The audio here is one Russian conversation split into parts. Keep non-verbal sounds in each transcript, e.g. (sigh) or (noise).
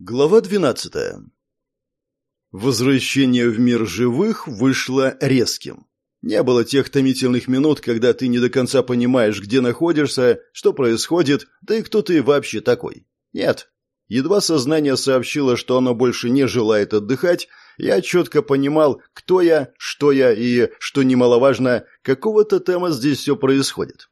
Глава 12. Возвращение в мир живых вышло резким. Не было тех томительных минут, когда ты не до конца понимаешь, где находишься, что происходит, да и кто ты вообще такой. Нет. Едва сознание сообщило, что оно больше не желает отдыхать, я четко понимал, кто я, что я и, что немаловажно, какого тотема здесь все происходит.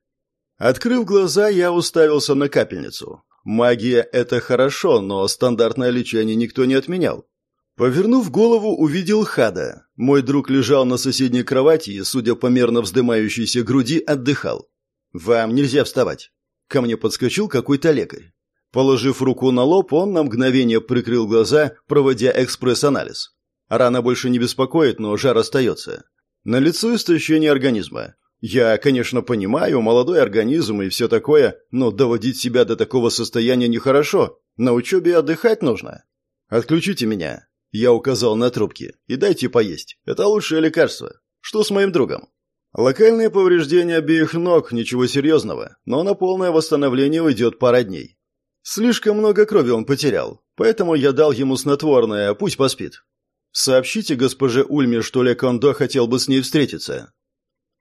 Открыв глаза, я уставился на капельницу. Магия – это хорошо, но стандартное лечение никто не отменял. Повернув голову, увидел Хада. Мой друг лежал на соседней кровати и, судя по мерно вздымающейся груди, отдыхал. «Вам нельзя вставать». Ко мне подскочил какой-то лекарь. Положив руку на лоб, он на мгновение прикрыл глаза, проводя экспресс-анализ. Рана больше не беспокоит, но жар остается. На лицо истощение организма. Я, конечно, понимаю, молодой организм и все такое, но доводить себя до такого состояния нехорошо. На учебе отдыхать нужно. Отключите меня. Я указал на трубки. И дайте поесть. Это лучшее лекарство. Что с моим другом? Локальные повреждения обеих ног, ничего серьезного, но на полное восстановление уйдет пара дней. Слишком много крови он потерял, поэтому я дал ему снотворное, пусть поспит. Сообщите госпоже Ульме, что Лекондо хотел бы с ней встретиться.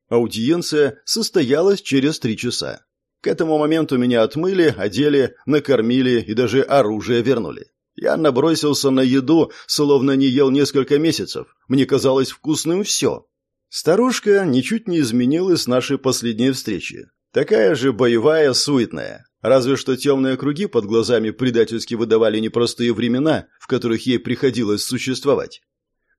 Аудиенция состоялась через три часа. К этому моменту меня отмыли, одели, накормили и даже оружие вернули. Я набросился на еду, словно не ел несколько месяцев. Мне казалось вкусным все. Старушка ничуть не изменилась с нашей последней встречи. Такая же боевая, суетная. Разве что темные круги под глазами предательски выдавали непростые времена, в которых ей приходилось существовать.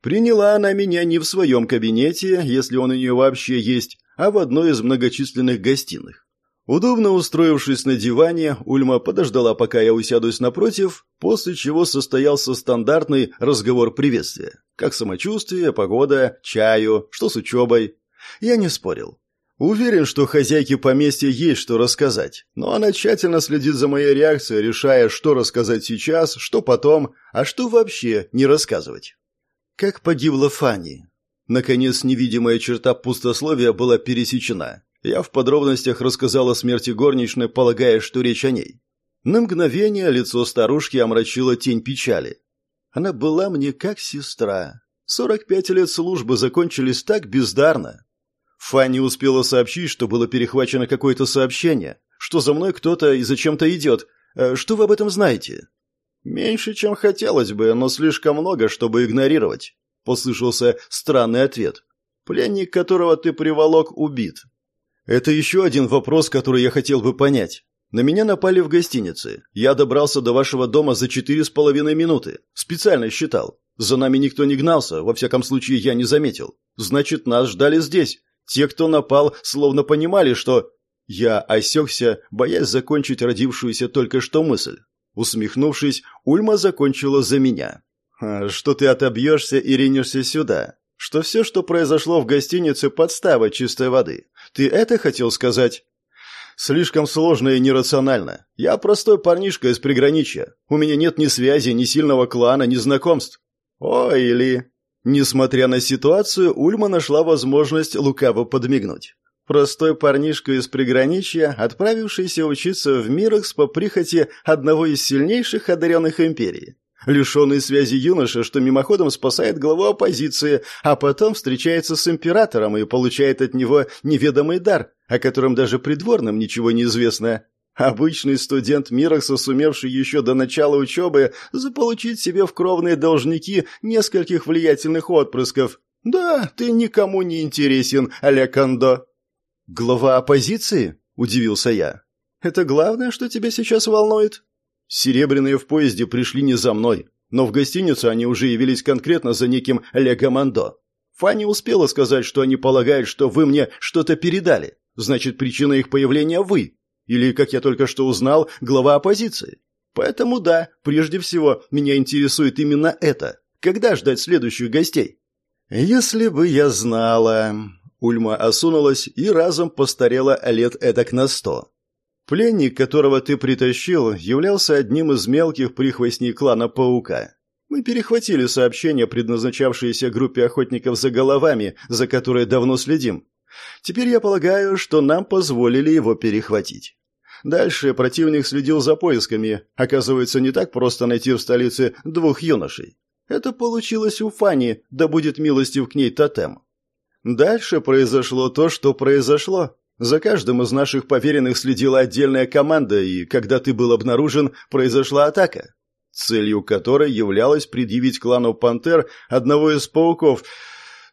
Приняла она меня не в своем кабинете, если он у нее вообще есть, а в одной из многочисленных гостиных. Удобно устроившись на диване, Ульма подождала, пока я усядусь напротив, после чего состоялся стандартный разговор приветствия. Как самочувствие, погода, чаю, что с учебой. Я не спорил. Уверен, что хозяйке поместья есть что рассказать, но она тщательно следит за моей реакцией, решая, что рассказать сейчас, что потом, а что вообще не рассказывать. Как погибла Фанни? Наконец, невидимая черта пустословия была пересечена. Я в подробностях рассказал о смерти горничной, полагая, что речь о ней. На мгновение лицо старушки омрачила тень печали. Она была мне как сестра. Сорок пять лет службы закончились так бездарно. Фанни успела сообщить, что было перехвачено какое-то сообщение, что за мной кто-то и зачем-то идет. Э, что вы об этом знаете? «Меньше, чем хотелось бы, но слишком много, чтобы игнорировать», — послышался странный ответ. «Пленник, которого ты приволок, убит». «Это еще один вопрос, который я хотел бы понять. На меня напали в гостинице. Я добрался до вашего дома за четыре с половиной минуты. Специально считал. За нами никто не гнался, во всяком случае я не заметил. Значит, нас ждали здесь. Те, кто напал, словно понимали, что...» Я осекся, боясь закончить родившуюся только что мысль. Усмехнувшись, Ульма закончила за меня. «Что ты отобьешься и ринешься сюда? Что все, что произошло в гостинице, подстава чистой воды. Ты это хотел сказать?» «Слишком сложно и нерационально. Я простой парнишка из приграничья. У меня нет ни связи, ни сильного клана, ни знакомств». «Ой, или...» Несмотря на ситуацию, Ульма нашла возможность лукаво подмигнуть. Простой парнишка из приграничья, отправившийся учиться в мирах по прихоти одного из сильнейших одаренных империй. Лишенный связи юноша, что мимоходом спасает главу оппозиции, а потом встречается с императором и получает от него неведомый дар, о котором даже придворным ничего не известно. Обычный студент Мирокса, сумевший еще до начала учебы заполучить себе в кровные должники нескольких влиятельных отпрысков. Да, ты никому не интересен, Аля Кондо. «Глава оппозиции?» – удивился я. «Это главное, что тебя сейчас волнует?» «Серебряные в поезде пришли не за мной, но в гостиницу они уже явились конкретно за неким Лего Фанни успела сказать, что они полагают, что вы мне что-то передали. Значит, причина их появления вы. Или, как я только что узнал, глава оппозиции. Поэтому да, прежде всего, меня интересует именно это. Когда ждать следующих гостей?» «Если бы я знала...» Ульма осунулась и разом постарела лет эдак на сто. Пленник, которого ты притащил, являлся одним из мелких прихвостней клана Паука. Мы перехватили сообщение, предназначавшееся группе охотников за головами, за которой давно следим. Теперь я полагаю, что нам позволили его перехватить. Дальше противник следил за поисками. Оказывается, не так просто найти в столице двух юношей. Это получилось у Фани, да будет милостив к ней тотем. Дальше произошло то, что произошло. За каждым из наших поверенных следила отдельная команда, и когда ты был обнаружен, произошла атака, целью которой являлось предъявить клану Пантер одного из пауков.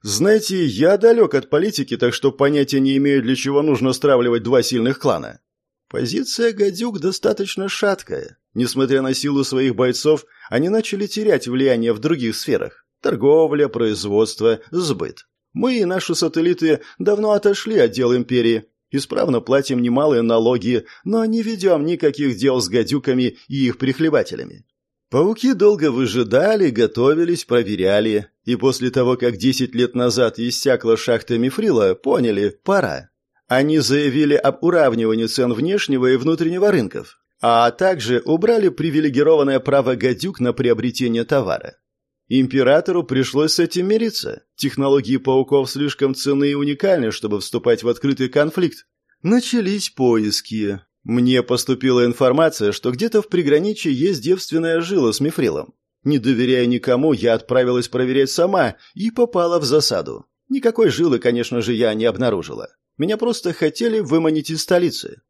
Знаете, я далек от политики, так что понятия не имею, для чего нужно стравливать два сильных клана. Позиция гадюк достаточно шаткая. Несмотря на силу своих бойцов, они начали терять влияние в других сферах. Торговля, производство, сбыт. Мы и наши сателлиты давно отошли от дел империи, Исправно платим немалые налоги, но не ведем никаких дел с гадюками и их прихлебателями. Пауки долго выжидали, готовились, проверяли, и после того, как 10 лет назад иссякла шахта Мифрила, поняли – пора. Они заявили об уравнивании цен внешнего и внутреннего рынков, а также убрали привилегированное право гадюк на приобретение товара. Императору пришлось с этим мириться. Технологии пауков слишком ценны и уникальны, чтобы вступать в открытый конфликт. Начались поиски. Мне поступила информация, что где-то в приграничье есть девственная жила с мифрилом. Не доверяя никому, я отправилась проверять сама и попала в засаду. Никакой жилы, конечно же, я не обнаружила. Меня просто хотели выманить из столицы.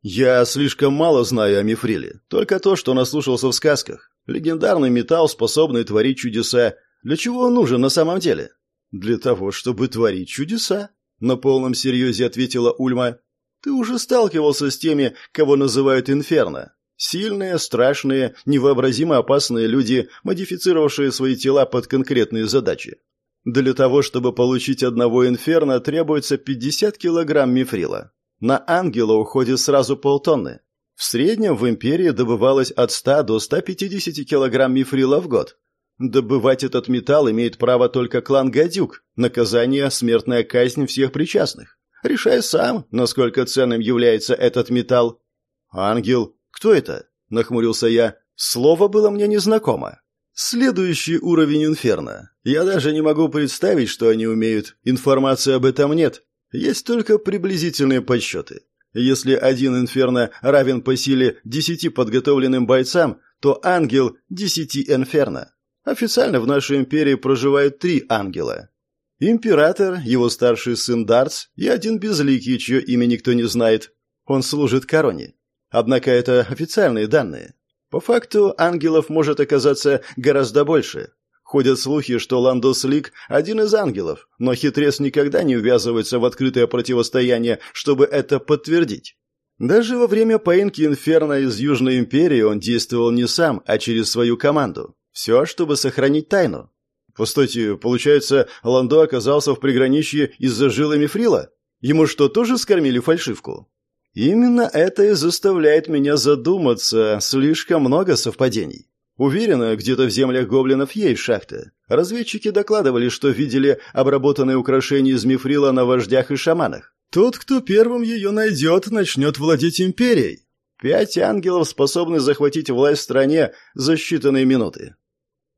Я слишком мало знаю о мифриле, только то, что наслушался в сказках. Легендарный металл, способный творить чудеса. Для чего он нужен на самом деле? Для того, чтобы творить чудеса. На полном серьезе ответила Ульма. Ты уже сталкивался с теми, кого называют инферно. Сильные, страшные, невообразимо опасные люди, модифицировавшие свои тела под конкретные задачи. Для того, чтобы получить одного инферно, требуется 50 килограмм мифрила. На ангела уходит сразу полтонны. В среднем в империи добывалось от 100 до 150 килограмм мифрила в год. Добывать этот металл имеет право только клан Гадюк. Наказание – смертная казнь всех причастных. Решай сам, насколько ценным является этот металл. «Ангел? Кто это?» – нахмурился я. Слово было мне незнакомо. Следующий уровень инферно. Я даже не могу представить, что они умеют. Информации об этом нет. Есть только приблизительные подсчеты. Если один инферно равен по силе десяти подготовленным бойцам, то ангел – десяти инферно. Официально в нашей империи проживают три ангела. Император, его старший сын Дартс и один безликий, чье имя никто не знает. Он служит короне. Однако это официальные данные. По факту ангелов может оказаться гораздо больше. Ходят слухи, что Ландос Лик – один из ангелов, но хитрец никогда не ввязывается в открытое противостояние, чтобы это подтвердить. Даже во время поимки Инферно из Южной Империи он действовал не сам, а через свою команду. Все, чтобы сохранить тайну. Постойте, получается, Ландо оказался в приграничье из-за жилы Мифрила? Ему что, тоже скормили фальшивку? Именно это и заставляет меня задуматься, слишком много совпадений. Уверена, где-то в землях гоблинов есть шахта. Разведчики докладывали, что видели обработанные украшения из мифрила на вождях и шаманах. Тот, кто первым ее найдет, начнет владеть империей. Пять ангелов способны захватить власть в стране за считанные минуты.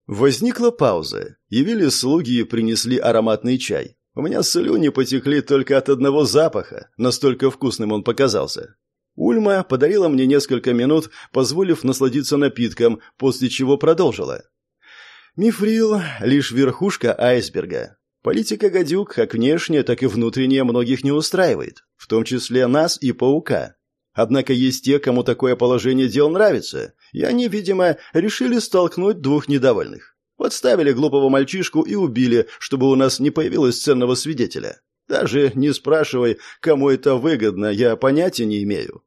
Возникла пауза. Явились слуги и принесли ароматный чай. У меня слюни потекли только от одного запаха, настолько вкусным он показался. Ульма подарила мне несколько минут, позволив насладиться напитком, после чего продолжила. Мифрил — лишь верхушка айсберга. Политика гадюк, как внешняя, так и внутренняя, многих не устраивает, в том числе нас и паука. Однако есть те, кому такое положение дел нравится, и они, видимо, решили столкнуть двух недовольных. Подставили глупого мальчишку и убили, чтобы у нас не появилось ценного свидетеля. Даже не спрашивай, кому это выгодно, я понятия не имею.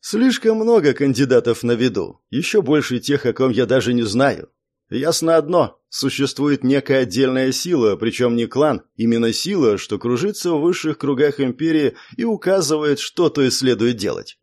Слишком много кандидатов на виду, еще больше тех, о ком я даже не знаю. Ясно одно, существует некая отдельная сила, причем не клан, именно сила, что кружится в высших кругах империи и указывает, что то и следует делать.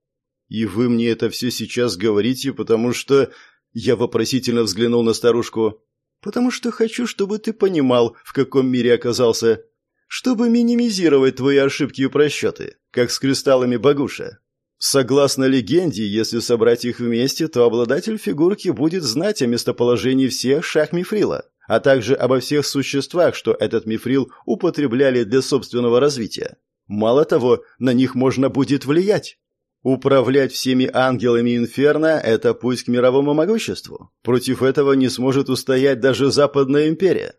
И вы мне это все сейчас говорите, потому что... Я вопросительно взглянул на старушку. «Потому что хочу, чтобы ты понимал, в каком мире оказался чтобы минимизировать твои ошибки и просчеты, как с кристаллами Багуша. Согласно легенде, если собрать их вместе, то обладатель фигурки будет знать о местоположении всех шах мифрила, а также обо всех существах, что этот мифрил употребляли для собственного развития. Мало того, на них можно будет влиять. Управлять всеми ангелами Инферно – это путь к мировому могуществу. Против этого не сможет устоять даже Западная империя.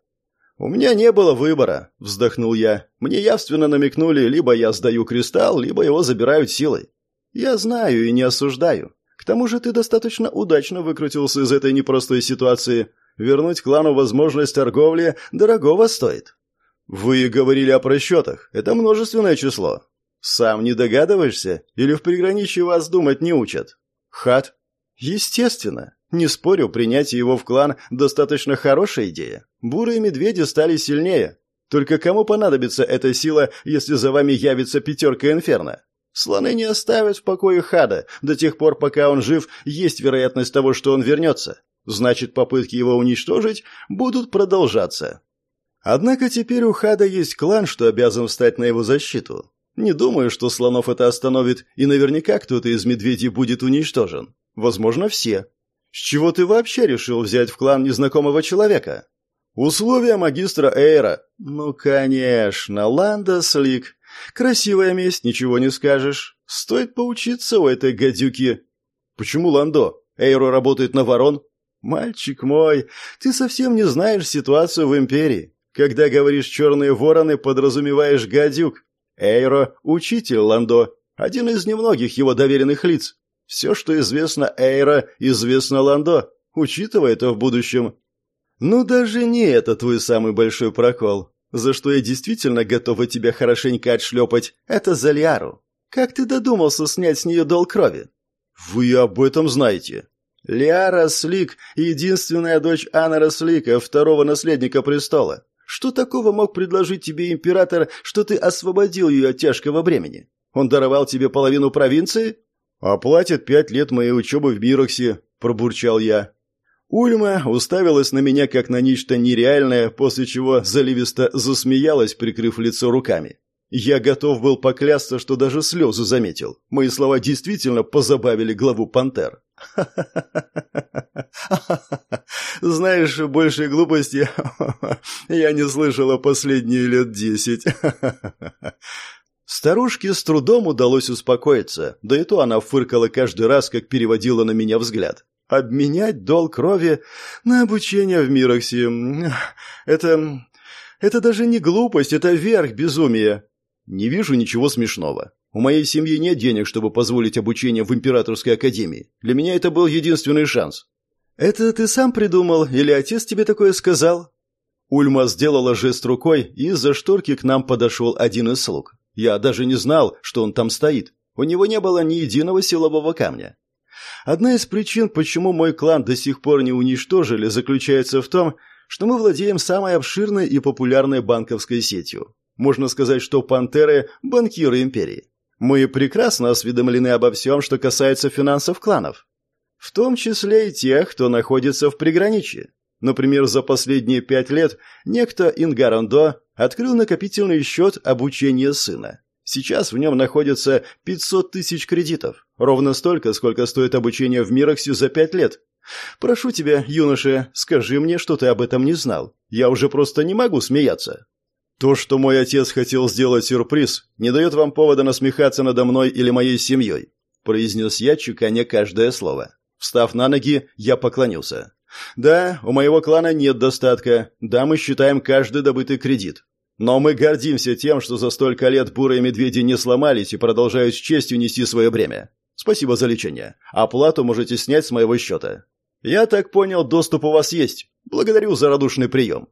«У меня не было выбора», – вздохнул я. «Мне явственно намекнули, либо я сдаю кристалл, либо его забирают силой. Я знаю и не осуждаю. К тому же ты достаточно удачно выкрутился из этой непростой ситуации. Вернуть клану возможность торговли дорогого стоит». «Вы говорили о просчетах. Это множественное число. Сам не догадываешься? Или в приграничье вас думать не учат? Хат? Естественно. Не спорю, принятие его в клан достаточно хорошая идея. Бурые медведи стали сильнее. Только кому понадобится эта сила, если за вами явится пятерка инферно? Слоны не оставят в покое Хада. До тех пор, пока он жив, есть вероятность того, что он вернется. Значит, попытки его уничтожить будут продолжаться. Однако теперь у Хада есть клан, что обязан встать на его защиту. Не думаю, что слонов это остановит, и наверняка кто-то из медведей будет уничтожен. Возможно, все. С чего ты вообще решил взять в клан незнакомого человека? Условия магистра Эйра. Ну, конечно, Ланда Слик. Красивая месть, ничего не скажешь. Стоит поучиться у этой гадюки. Почему Ландо? Эйро работает на ворон? Мальчик мой, ты совсем не знаешь ситуацию в Империи. Когда говоришь «черные вороны», подразумеваешь гадюк. Эйро – учитель Ландо, один из немногих его доверенных лиц. Все, что известно Эйро, известно Ландо. Учитывая это в будущем. Ну, даже не это твой самый большой прокол. За что я действительно готова тебя хорошенько отшлепать, это за Лиару. Как ты додумался снять с нее дол крови? Вы об этом знаете. Лиара Слик – единственная дочь Анара Слика, второго наследника престола. Что такого мог предложить тебе император, что ты освободил ее от тяжкого бремени? Он даровал тебе половину провинции? Оплатит пять лет моей учебы в Бироксе, пробурчал я. Ульма уставилась на меня как на нечто нереальное, после чего заливисто засмеялась, прикрыв лицо руками. Я готов был поклясться, что даже слезы заметил. Мои слова действительно позабавили главу пантер. (laughs) Знаешь, большей глупости (laughs) я не слышала последние лет десять. (laughs) Старушке с трудом удалось успокоиться, да и то она фыркала каждый раз, как переводила на меня взгляд. Обменять дол крови на обучение в Мироксе — это... это даже не глупость, это верх безумия. Не вижу ничего смешного. У моей семьи нет денег, чтобы позволить обучение в Императорской академии. Для меня это был единственный шанс. Это ты сам придумал или отец тебе такое сказал? Ульма сделала жест рукой, и из-за шторки к нам подошел один из слуг. Я даже не знал, что он там стоит. У него не было ни единого силового камня. Одна из причин, почему мой клан до сих пор не уничтожили, заключается в том, что мы владеем самой обширной и популярной банковской сетью. Можно сказать, что пантеры – банкиры империи. Мы прекрасно осведомлены обо всем, что касается финансов кланов. В том числе и тех, кто находится в приграничье. Например, за последние пять лет некто Ингарандо открыл накопительный счет обучения сына. Сейчас в нем находится 500 тысяч кредитов. Ровно столько, сколько стоит обучение в Мироксе за пять лет. Прошу тебя, юноша, скажи мне, что ты об этом не знал. Я уже просто не могу смеяться. То, что мой отец хотел сделать сюрприз, не дает вам повода насмехаться надо мной или моей семьей», произнес я, чеканя каждое слово. Встав на ноги, я поклонился. «Да, у моего клана нет достатка. Да, мы считаем каждый добытый кредит. Но мы гордимся тем, что за столько лет бурые медведи не сломались и продолжают с честью нести свое бремя. Спасибо за лечение. Оплату можете снять с моего счета. Я так понял, доступ у вас есть. Благодарю за радушный прием.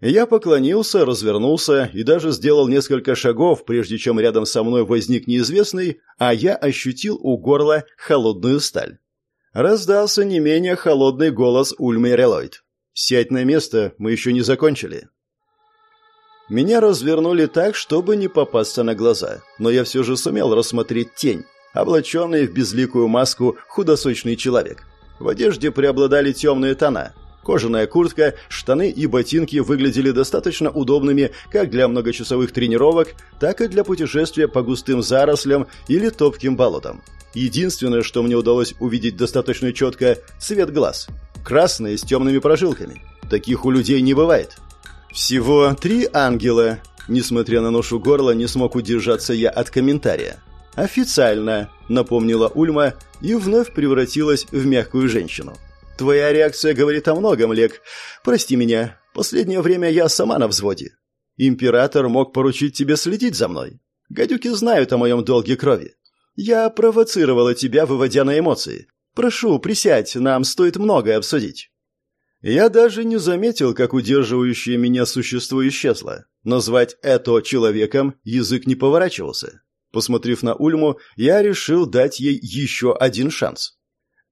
Я поклонился, развернулся и даже сделал несколько шагов, прежде чем рядом со мной возник неизвестный, а я ощутил у горла холодную сталь. Раздался не менее холодный голос Ульмы Релойд. «Сядь на место, мы еще не закончили». Меня развернули так, чтобы не попасться на глаза, но я все же сумел рассмотреть тень, облаченный в безликую маску худосочный человек. В одежде преобладали темные тона – Кожаная куртка, штаны и ботинки выглядели достаточно удобными как для многочасовых тренировок, так и для путешествия по густым зарослям или топким болотам. Единственное, что мне удалось увидеть достаточно четко – цвет глаз. Красные с темными прожилками. Таких у людей не бывает. Всего три ангела. Несмотря на ношу горла, не смог удержаться я от комментария. «Официально», — напомнила Ульма и вновь превратилась в мягкую женщину. «Твоя реакция говорит о многом, Лек. Прости меня. Последнее время я сама на взводе. Император мог поручить тебе следить за мной. Гадюки знают о моем долге крови. Я провоцировала тебя, выводя на эмоции. Прошу, присядь, нам стоит многое обсудить». Я даже не заметил, как удерживающее меня существо исчезло. Назвать это человеком язык не поворачивался. Посмотрев на Ульму, я решил дать ей еще один шанс.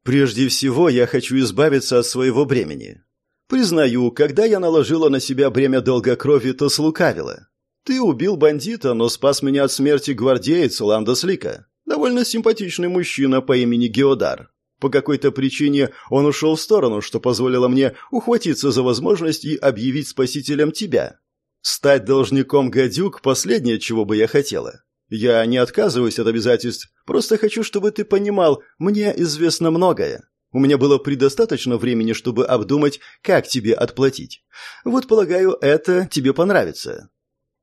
Прежде всего, я хочу избавиться от своего бремени. Признаю, когда я наложила на себя бремя долга крови, то слукавила. Ты убил бандита, но спас меня от смерти гвардеец Ландос Лика. Довольно симпатичный мужчина по имени Геодар. По какой-то причине он ушел в сторону, что позволило мне ухватиться за возможность и объявить спасителем тебя. Стать должником гадюк – последнее, чего бы я хотела. Я не отказываюсь от обязательств, просто хочу, чтобы ты понимал, мне известно многое. У меня было предостаточно времени, чтобы обдумать, как тебе отплатить. Вот, полагаю, это тебе понравится».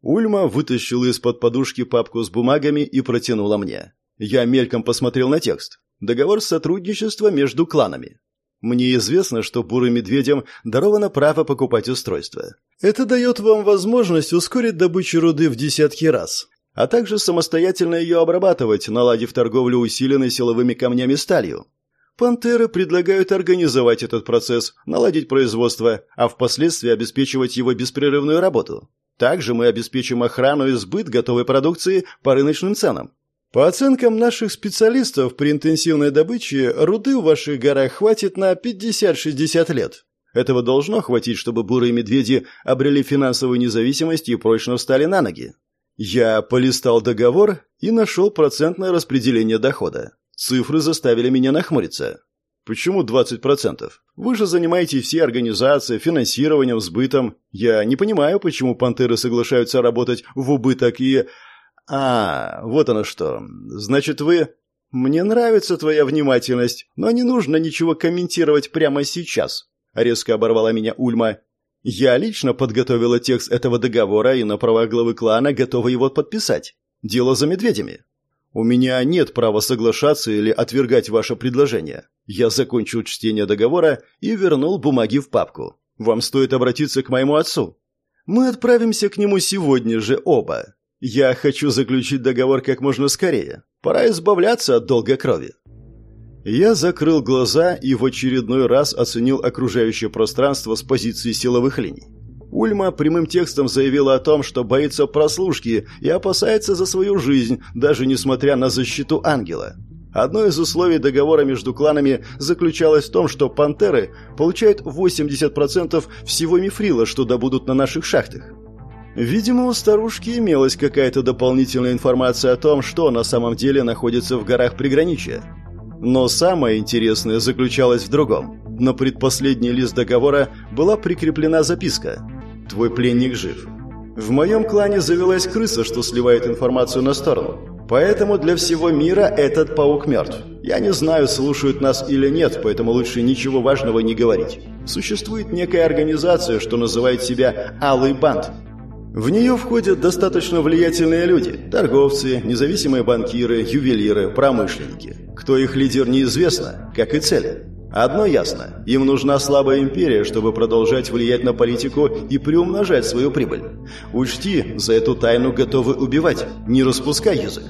Ульма вытащила из-под подушки папку с бумагами и протянула мне. Я мельком посмотрел на текст. Договор сотрудничества между кланами. Мне известно, что бурым медведям даровано право покупать устройства. Это дает вам возможность ускорить добычу руды в десятки раз а также самостоятельно ее обрабатывать, наладив торговлю усиленной силовыми камнями сталью. Пантеры предлагают организовать этот процесс, наладить производство, а впоследствии обеспечивать его беспрерывную работу. Также мы обеспечим охрану и сбыт готовой продукции по рыночным ценам. По оценкам наших специалистов, при интенсивной добыче руды в ваших горах хватит на 50-60 лет. Этого должно хватить, чтобы бурые медведи обрели финансовую независимость и прочно встали на ноги. Я полистал договор и нашел процентное распределение дохода. Цифры заставили меня нахмуриться. Почему 20%? Вы же занимаетесь всей организацией, финансированием, сбытом. Я не понимаю, почему пантеры соглашаются работать в убыток и... А, вот оно что. Значит, вы... Мне нравится твоя внимательность, но не нужно ничего комментировать прямо сейчас. Резко оборвала меня Ульма. Я лично подготовила текст этого договора и на правах главы клана готова его подписать. Дело за медведями. У меня нет права соглашаться или отвергать ваше предложение. Я закончил чтение договора и вернул бумаги в папку. Вам стоит обратиться к моему отцу. Мы отправимся к нему сегодня же оба. Я хочу заключить договор как можно скорее. Пора избавляться от долга крови. Я закрыл глаза и в очередной раз оценил окружающее пространство с позиции силовых линий. Ульма прямым текстом заявила о том, что боится прослушки и опасается за свою жизнь, даже несмотря на защиту ангела. Одно из условий договора между кланами заключалось в том, что пантеры получают 80% всего мифрила, что добудут на наших шахтах. Видимо, у старушки имелась какая-то дополнительная информация о том, что на самом деле находится в горах приграничья. Но самое интересное заключалось в другом. На предпоследний лист договора была прикреплена записка «Твой пленник жив». В моем клане завелась крыса, что сливает информацию на сторону. Поэтому для всего мира этот паук мертв. Я не знаю, слушают нас или нет, поэтому лучше ничего важного не говорить. Существует некая организация, что называет себя «Алый банд». В нее входят достаточно влиятельные люди – торговцы, независимые банкиры, ювелиры, промышленники. Кто их лидер неизвестно, как и цели. Одно ясно – им нужна слабая империя, чтобы продолжать влиять на политику и приумножать свою прибыль. Учти, за эту тайну готовы убивать, не распускай язык.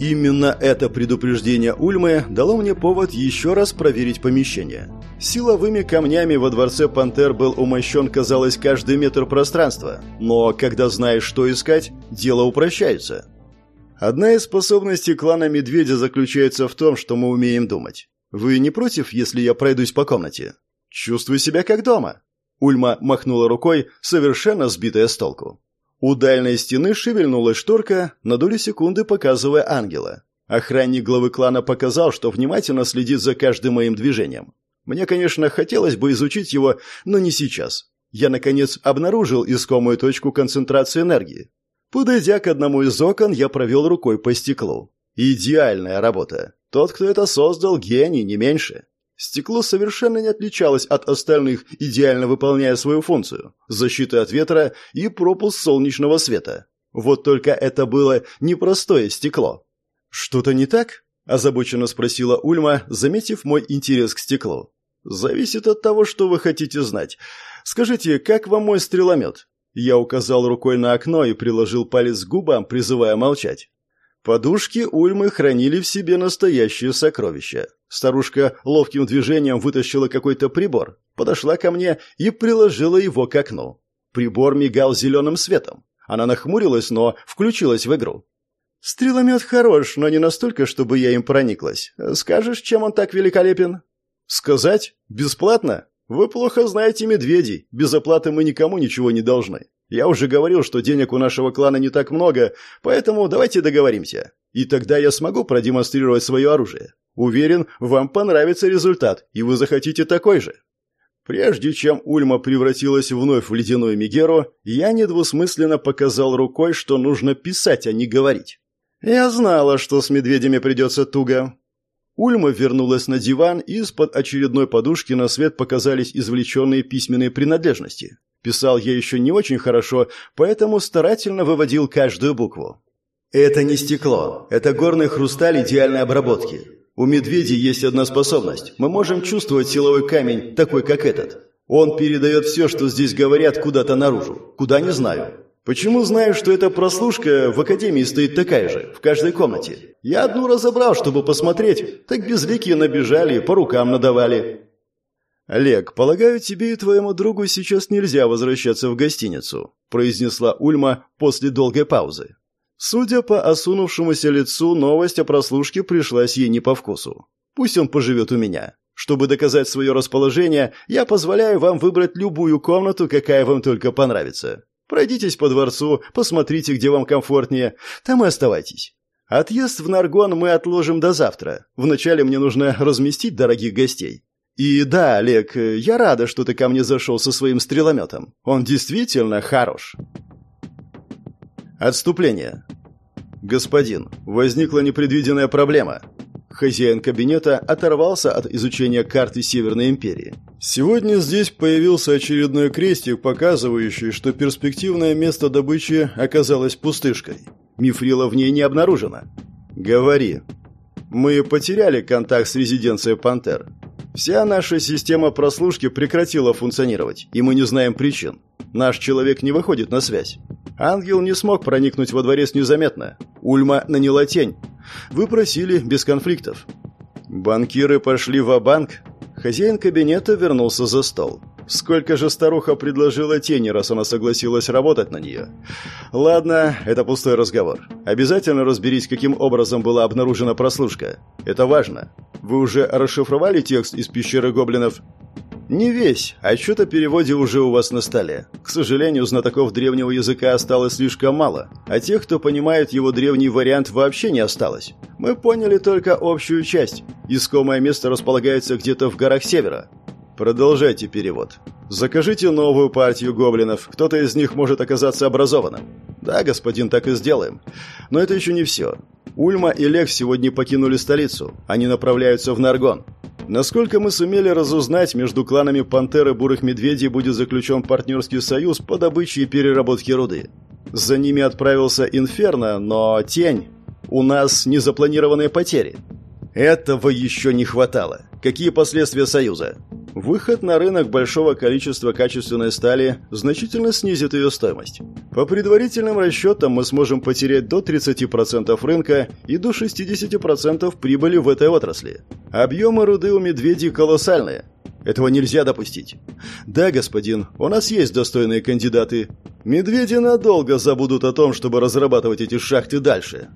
Именно это предупреждение Ульмы дало мне повод еще раз проверить помещение. Силовыми камнями во дворце Пантер был умощен, казалось, каждый метр пространства, но когда знаешь, что искать, дело упрощается. Одна из способностей клана Медведя заключается в том, что мы умеем думать. Вы не против, если я пройдусь по комнате? Чувствую себя как дома. Ульма махнула рукой, совершенно сбитая с толку. У дальней стены шевельнулась шторка, на долю секунды показывая ангела. Охранник главы клана показал, что внимательно следит за каждым моим движением. Мне, конечно, хотелось бы изучить его, но не сейчас. Я, наконец, обнаружил искомую точку концентрации энергии. Подойдя к одному из окон, я провел рукой по стеклу. Идеальная работа. Тот, кто это создал, гений, не меньше. Стекло совершенно не отличалось от остальных, идеально выполняя свою функцию – защиты от ветра и пропуск солнечного света. Вот только это было непростое стекло. «Что-то не так?» – озабоченно спросила Ульма, заметив мой интерес к стеклу. «Зависит от того, что вы хотите знать. Скажите, как вам мой стреломет?» Я указал рукой на окно и приложил палец к губам, призывая молчать. Подушки Ульмы хранили в себе настоящее сокровище. Старушка ловким движением вытащила какой-то прибор, подошла ко мне и приложила его к окну. Прибор мигал зеленым светом. Она нахмурилась, но включилась в игру. «Стреломет хорош, но не настолько, чтобы я им прониклась. Скажешь, чем он так великолепен?» «Сказать? Бесплатно? Вы плохо знаете медведей. Без оплаты мы никому ничего не должны. Я уже говорил, что денег у нашего клана не так много, поэтому давайте договоримся. И тогда я смогу продемонстрировать свое оружие. Уверен, вам понравится результат, и вы захотите такой же. Прежде чем Ульма превратилась вновь в ледяную Мегеру, я недвусмысленно показал рукой, что нужно писать, а не говорить. Я знала, что с медведями придется туго. Ульма вернулась на диван, и из-под очередной подушки на свет показались извлеченные письменные принадлежности. Писал я еще не очень хорошо, поэтому старательно выводил каждую букву. «Это не стекло. Это горный хрусталь идеальной обработки. У медведей есть одна способность. Мы можем чувствовать силовой камень, такой как этот. Он передает все, что здесь говорят, куда-то наружу. Куда не знаю. Почему знаю, что эта прослушка в академии стоит такая же, в каждой комнате? Я одну разобрал, чтобы посмотреть, так безликие набежали, по рукам надавали. «Олег, полагаю, тебе и твоему другу сейчас нельзя возвращаться в гостиницу», произнесла Ульма после долгой паузы. Судя по осунувшемуся лицу, новость о прослушке пришлась ей не по вкусу. «Пусть он поживет у меня. Чтобы доказать свое расположение, я позволяю вам выбрать любую комнату, какая вам только понравится. Пройдитесь по дворцу, посмотрите, где вам комфортнее, там и оставайтесь. Отъезд в Наргон мы отложим до завтра. Вначале мне нужно разместить дорогих гостей. И да, Олег, я рада, что ты ко мне зашел со своим стрелометом. Он действительно хорош. Отступление. Господин, возникла непредвиденная проблема. Хозяин кабинета оторвался от изучения карты Северной империи. Сегодня здесь появился очередной крестик, показывающий, что перспективное место добычи оказалось пустышкой. Мифрила в ней не обнаружено. Говори. Мы потеряли контакт с резиденцией Пантер. Вся наша система прослушки прекратила функционировать, и мы не знаем причин. Наш человек не выходит на связь. Ангел не смог проникнуть во дворец незаметно. Ульма наняла тень. Вы просили без конфликтов. Банкиры пошли в банк Хозяин кабинета вернулся за стол. Сколько же старуха предложила тени, раз она согласилась работать на нее? Ладно, это пустой разговор. Обязательно разберись, каким образом была обнаружена прослушка. Это важно. Вы уже расшифровали текст из пещеры гоблинов? Не весь, отчет о переводе уже у вас на столе. К сожалению, знатоков древнего языка осталось слишком мало, а тех, кто понимает его древний вариант, вообще не осталось. Мы поняли только общую часть. Искомое место располагается где-то в горах севера. Продолжайте перевод. Закажите новую партию гоблинов. Кто-то из них может оказаться образованным. Да, господин, так и сделаем. Но это еще не все. Ульма и Лех сегодня покинули столицу. Они направляются в Наргон. Насколько мы сумели разузнать, между кланами Пантеры Бурых Медведей будет заключен партнерский союз по добыче и переработке руды. За ними отправился Инферно, но Тень... У нас незапланированные потери. Этого еще не хватало. Какие последствия союза? Выход на рынок большого количества качественной стали значительно снизит ее стоимость. По предварительным расчетам мы сможем потерять до 30% рынка и до 60% прибыли в этой отрасли. Объемы руды у медведей колоссальные. Этого нельзя допустить. Да, господин, у нас есть достойные кандидаты. Медведи надолго забудут о том, чтобы разрабатывать эти шахты дальше.